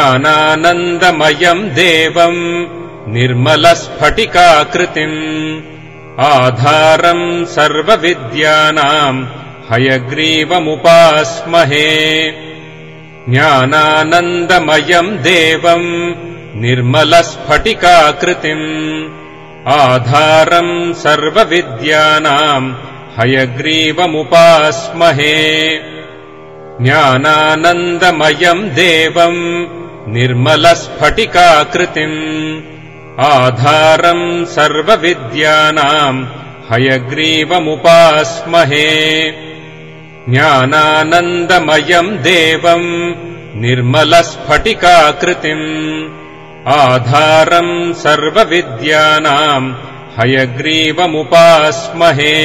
ज्ञानानन्दमयम् देवम् निर्मलस्फटिकाकृतिम् आधारम् सर्वविद्यानाम् हयग्रीवमुपास्महे ज्ञानानन्दमयम् देवम् निर्मलस्फटिकाकृतिम् आधारम् सर्वविद्यानाम् हयग्रीवमुपास्महे ज्ञानानन्दमयम् देवम् निर्मलस्फटिकाकृतिम् आधारम् सर्वविद्यानाम् हयग्रीवमुपास्महे। ज्ञानानन्दमयम् देवम् निर्मलस्फटिकाकृतिम् आधारम् सर्वविद्यानाम् हयग्रीवमुपास्महे